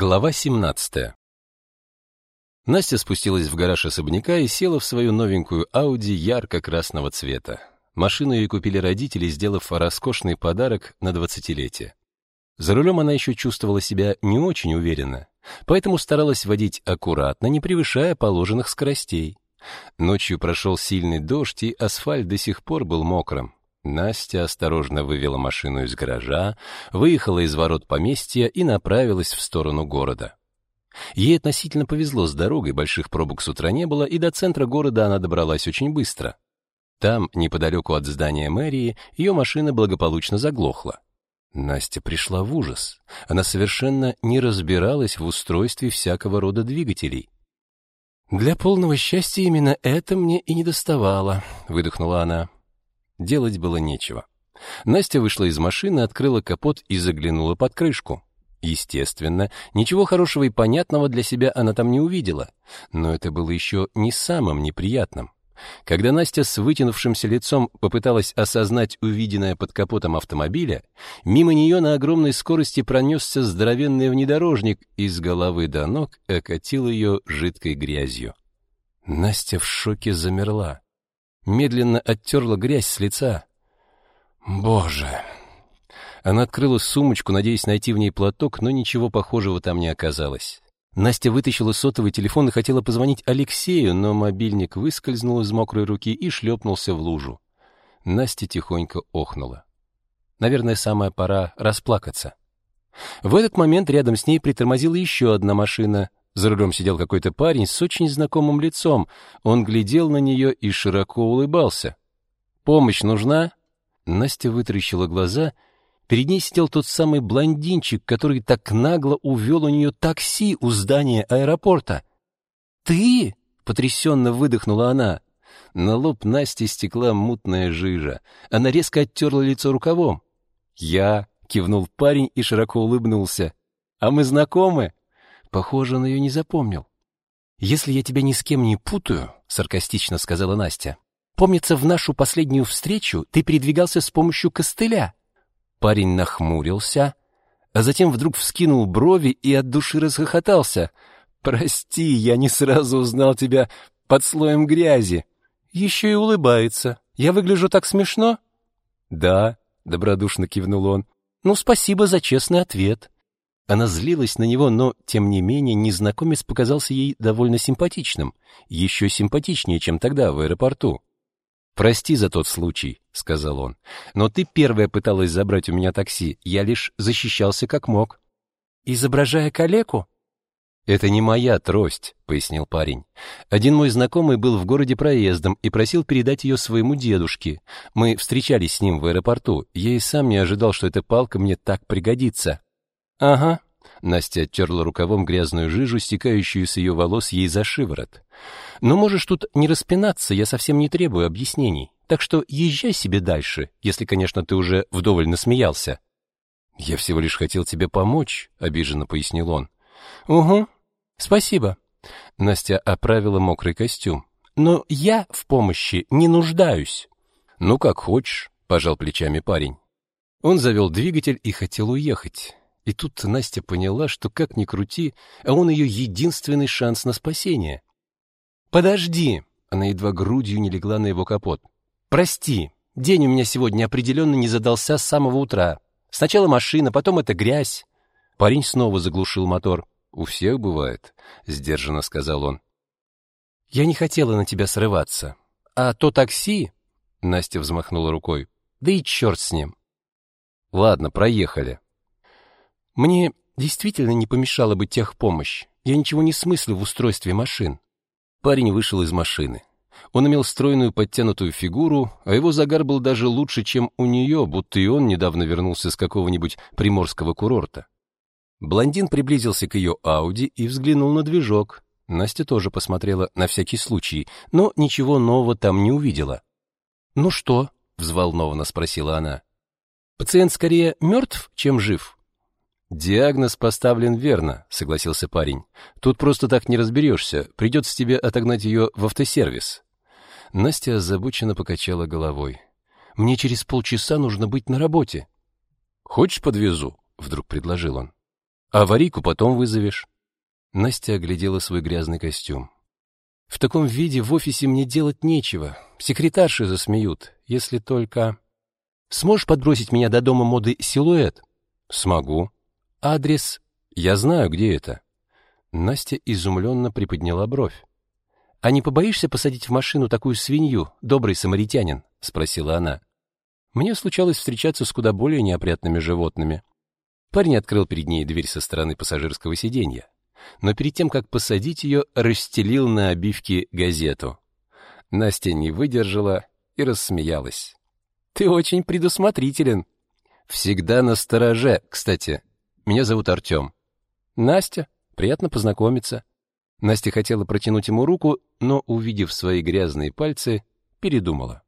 Глава 17. Настя спустилась в гараж особняка и села в свою новенькую Audi ярко-красного цвета. Машину ей купили родители, сделав роскошный подарок на двадцатилетие. За рулем она еще чувствовала себя не очень уверенно, поэтому старалась водить аккуратно, не превышая положенных скоростей. Ночью прошел сильный дождь, и асфальт до сих пор был мокрым. Настя осторожно вывела машину из гаража, выехала из ворот поместья и направилась в сторону города. Ей относительно повезло с дорогой, больших пробок с утра не было, и до центра города она добралась очень быстро. Там, неподалеку от здания мэрии, ее машина благополучно заглохла. Настя пришла в ужас. Она совершенно не разбиралась в устройстве всякого рода двигателей. «Для полного счастья именно это мне и не доставало», — выдохнула она. Делать было нечего. Настя вышла из машины, открыла капот и заглянула под крышку. Естественно, ничего хорошего и понятного для себя она там не увидела, но это было еще не самым неприятным. Когда Настя с вытянувшимся лицом попыталась осознать увиденное под капотом автомобиля, мимо нее на огромной скорости пронесся здоровенный внедорожник и с головы до ног окатил ее жидкой грязью. Настя в шоке замерла медленно оттерла грязь с лица. Боже. Она открыла сумочку, надеясь найти в ней платок, но ничего похожего там не оказалось. Настя вытащила сотовый телефон и хотела позвонить Алексею, но мобильник выскользнул из мокрой руки и шлепнулся в лужу. Настя тихонько охнула. Наверное, самая пора расплакаться. В этот момент рядом с ней притормозила еще одна машина. За рулем сидел какой-то парень с очень знакомым лицом. Он глядел на нее и широко улыбался. «Помощь нужна?» Настя вытаращила глаза. Перед ней сидел тот самый блондинчик, который так нагло увел у нее такси у здания аэропорта. «Ты?» — потрясенно выдохнула она. На лоб Насти стекла мутная жижа. Она резко оттерла лицо рукавом. «Я?» — кивнул парень и широко улыбнулся. «А мы знакомы?» Похоже, он ее не запомнил. «Если я тебя ни с кем не путаю», — саркастично сказала Настя, «помнится, в нашу последнюю встречу ты передвигался с помощью костыля». Парень нахмурился, а затем вдруг вскинул брови и от души расхохотался. «Прости, я не сразу узнал тебя под слоем грязи». «Еще и улыбается. Я выгляжу так смешно?» «Да», — добродушно кивнул он. «Ну, спасибо за честный ответ». Она злилась на него, но, тем не менее, незнакомец показался ей довольно симпатичным, еще симпатичнее, чем тогда в аэропорту. «Прости за тот случай», — сказал он, — «но ты первая пыталась забрать у меня такси, я лишь защищался как мог». «Изображая калеку?» «Это не моя трость», — пояснил парень. «Один мой знакомый был в городе проездом и просил передать ее своему дедушке. Мы встречались с ним в аэропорту. Я и сам не ожидал, что эта палка мне так пригодится». «Ага». Настя оттерла рукавом грязную жижу, стекающую с ее волос ей за шиворот. «Но можешь тут не распинаться, я совсем не требую объяснений. Так что езжай себе дальше, если, конечно, ты уже вдоволь насмеялся». «Я всего лишь хотел тебе помочь», — обиженно пояснил он. «Угу, спасибо». Настя оправила мокрый костюм. «Но я в помощи не нуждаюсь». «Ну, как хочешь», — пожал плечами парень. Он завел двигатель и хотел уехать. И тут Настя поняла, что как ни крути, а он ее единственный шанс на спасение. «Подожди!» — она едва грудью не легла на его капот. «Прости, день у меня сегодня определенно не задался с самого утра. Сначала машина, потом эта грязь». Парень снова заглушил мотор. «У всех бывает», — сдержанно сказал он. «Я не хотела на тебя срываться. А то такси...» — Настя взмахнула рукой. «Да и черт с ним». «Ладно, проехали», мне действительно не помешала бы техпомощь. Я ничего не смыслю в устройстве машин. Парень вышел из машины. Он имел стройную подтянутую фигуру, а его загар был даже лучше, чем у нее, будто и он недавно вернулся с какого-нибудь приморского курорта. Блондин приблизился к ее Ауди и взглянул на движок. Настя тоже посмотрела на всякий случай, но ничего нового там не увидела. «Ну что?» — взволнованно спросила она. «Пациент скорее мертв, чем жив?» «Диагноз поставлен верно», — согласился парень. «Тут просто так не разберешься. Придется тебе отогнать ее в автосервис». Настя озабоченно покачала головой. «Мне через полчаса нужно быть на работе». «Хочешь, подвезу?» — вдруг предложил он. Аварийку потом вызовешь. Настя оглядела свой грязный костюм. В таком виде в офисе мне делать нечего. Секретарши засмеют, если только... Сможешь подбросить меня до дома моды «Силуэт»? Смогу. Адрес... Я знаю, где это. Настя изумленно приподняла бровь. «А не побоишься посадить в машину такую свинью, добрый самаритянин?» — спросила она. Мне случалось встречаться с куда более неопрятными животными. Парень открыл перед ней дверь со стороны пассажирского сиденья но перед тем, как посадить ее, расстелил на обивке газету. Настя не выдержала и рассмеялась. «Ты очень предусмотрителен». «Всегда на стороже, кстати. Меня зовут Артем». «Настя, приятно познакомиться». Настя хотела протянуть ему руку, но, увидев свои грязные пальцы, передумала.